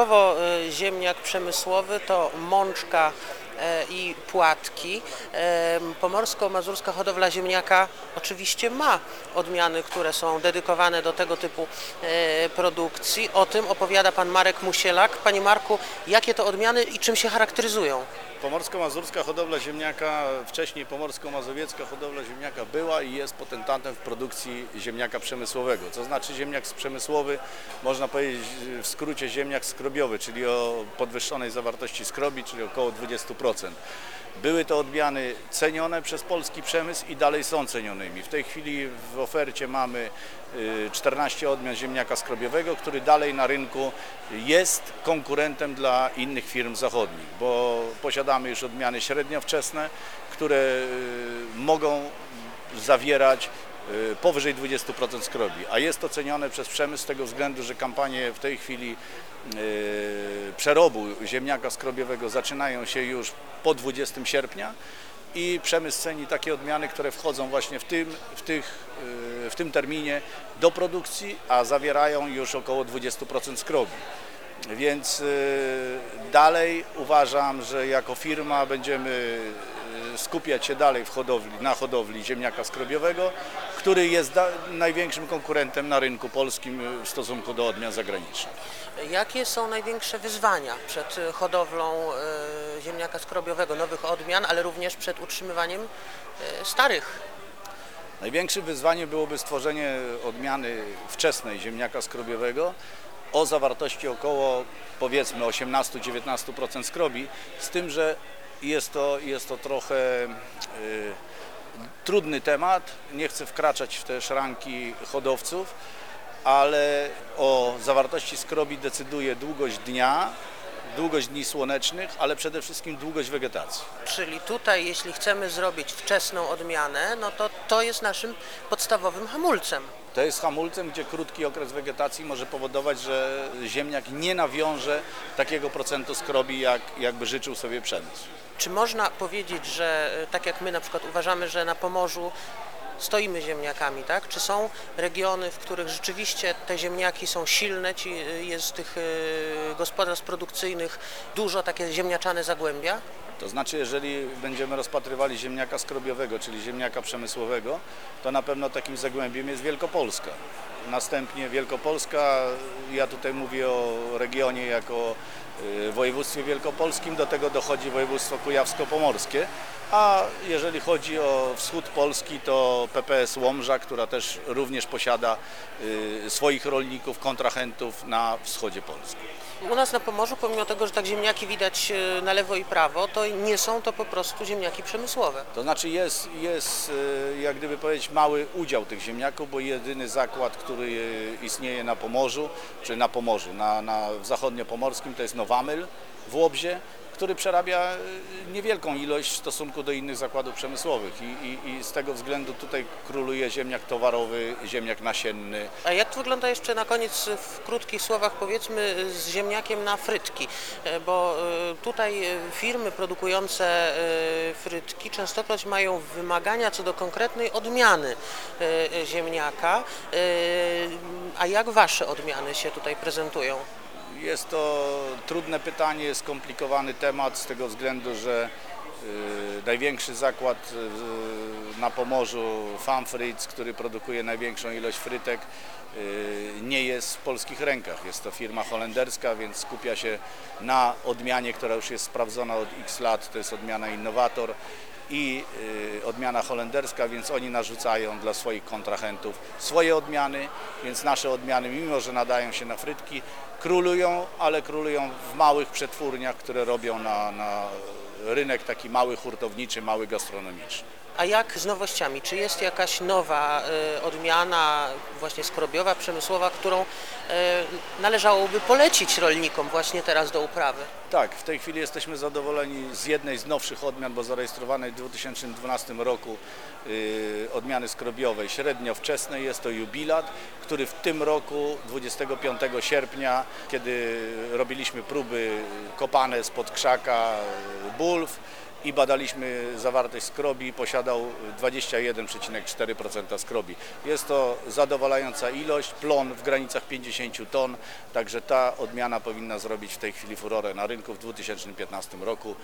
typowo e, ziemniak przemysłowy to mączka e, i płatki. Pomorsko-mazurska hodowla ziemniaka oczywiście ma odmiany, które są dedykowane do tego typu e, produkcji. O tym opowiada pan Marek Musielak. Panie Marku, jakie to odmiany i czym się charakteryzują? Pomorsko-mazurska hodowla ziemniaka, wcześniej pomorsko-mazowiecka hodowla ziemniaka była i jest potentatem w produkcji ziemniaka przemysłowego. Co znaczy ziemniak przemysłowy, można powiedzieć w skrócie ziemniak skrobiowy, czyli o podwyższonej zawartości skrobi, czyli około 20%. Były to odmiany cenione przez polski przemysł i dalej są cenionymi. W tej chwili w ofercie mamy y, 14 odmian ziemniaka skrobiowego, który dalej na rynku jest konkurentem dla innych firm zachodnich, bo posiadamy już odmiany średniowczesne, które y, mogą zawierać y, powyżej 20% skrobi, a jest to cenione przez przemysł z tego względu, że kampanie w tej chwili y, przerobu ziemniaka skrobiowego zaczynają się już po 20 sierpnia i przemysł ceni takie odmiany, które wchodzą właśnie w tym, w tych, w tym terminie do produkcji, a zawierają już około 20% skrobi. Więc y, dalej uważam, że jako firma będziemy y, skupiać się dalej hodowli, na hodowli ziemniaka skrobiowego, który jest największym konkurentem na rynku polskim y, w stosunku do odmian zagranicznych. Jakie są największe wyzwania przed hodowlą ziemniaka skrobiowego, nowych odmian, ale również przed utrzymywaniem starych? Największym wyzwaniem byłoby stworzenie odmiany wczesnej ziemniaka skrobiowego o zawartości około powiedzmy 18-19% skrobi, z tym, że jest to, jest to trochę y, trudny temat, nie chcę wkraczać w te szranki hodowców, ale o zawartości skrobi decyduje długość dnia, długość dni słonecznych, ale przede wszystkim długość wegetacji. Czyli tutaj, jeśli chcemy zrobić wczesną odmianę, no to to jest naszym podstawowym hamulcem. To jest hamulcem, gdzie krótki okres wegetacji może powodować, że ziemniak nie nawiąże takiego procentu skrobi, jak, jakby życzył sobie przemysł. Czy można powiedzieć, że e, tak jak my na przykład uważamy, że na Pomorzu stoimy ziemniakami, tak? Czy są regiony, w których rzeczywiście te ziemniaki są silne, ci, e, jest tych e, gospodarstw produkcyjnych dużo takie ziemniaczane zagłębia? To znaczy, jeżeli będziemy rozpatrywali ziemniaka skrobiowego, czyli ziemniaka przemysłowego, to na pewno takim zagłębiem jest Wielkopolska. Następnie Wielkopolska, ja tutaj mówię o regionie jako y, województwie wielkopolskim, do tego dochodzi województwo kujawsko-pomorskie, a jeżeli chodzi o wschód Polski, to PPS Łomża, która też również posiada y, swoich rolników, kontrahentów na wschodzie Polski. U nas na Pomorzu, pomimo tego, że tak ziemniaki widać e, na lewo i prawo, to nie są to po prostu ziemniaki przemysłowe. To znaczy jest, jest jak gdyby powiedzieć mały udział tych ziemniaków, bo jedyny zakład, który istnieje na Pomorzu, czy na Pomorzu, na, na w zachodniopomorskim to jest Nowamyl w Łobzie, który przerabia e, niewielką ilość w stosunku do innych zakładów przemysłowych i, i, i z tego względu tutaj króluje ziemniak towarowy, ziemniak nasienny, A jak to wygląda jeszcze na koniec e, w krótkich słowach powiedzmy z ziemniakiem na frytki? E, Bo e, tutaj e, firmy produkujące e, frytki częstokroć mają wymagania co do konkretnej odmiany e, e, ziemniaka. E, A jak wasze odmiany się tutaj prezentują? Jest to trudne pytanie, skomplikowany temat z tego względu, że największy zakład y, na Pomorzu, Fanfritz, który produkuje największą ilość frytek, y, nie jest w polskich rękach. Jest to firma holenderska, więc skupia się na odmianie, która już jest sprawdzona od x lat, to jest odmiana Innovator i y, odmiana holenderska, więc oni narzucają dla swoich kontrahentów swoje odmiany, więc nasze odmiany, mimo że nadają się na frytki, królują, ale królują w małych przetwórniach, które robią na, na rynek taki mały hurtowniczy, mały gastronomiczny. A jak z nowościami? Czy jest jakaś nowa e, odmiana, właśnie skrobiowa, przemysłowa, którą e, należałoby polecić rolnikom właśnie teraz do uprawy? Tak, w tej chwili jesteśmy zadowoleni z jednej z nowszych odmian, bo zarejestrowanej w 2012 roku yy, odmiany skrobiowej średnio wczesnej jest to jubilat, który w tym roku 25 sierpnia, kiedy robiliśmy próby kopane spod krzaka yy, bulw, i badaliśmy zawartość skrobi, posiadał 21,4% skrobi. Jest to zadowalająca ilość, plon w granicach 50 ton, także ta odmiana powinna zrobić w tej chwili furorę na rynku w 2015 roku,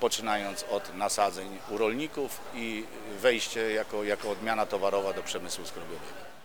poczynając od nasadzeń u rolników i wejście jako, jako odmiana towarowa do przemysłu skrobiowego.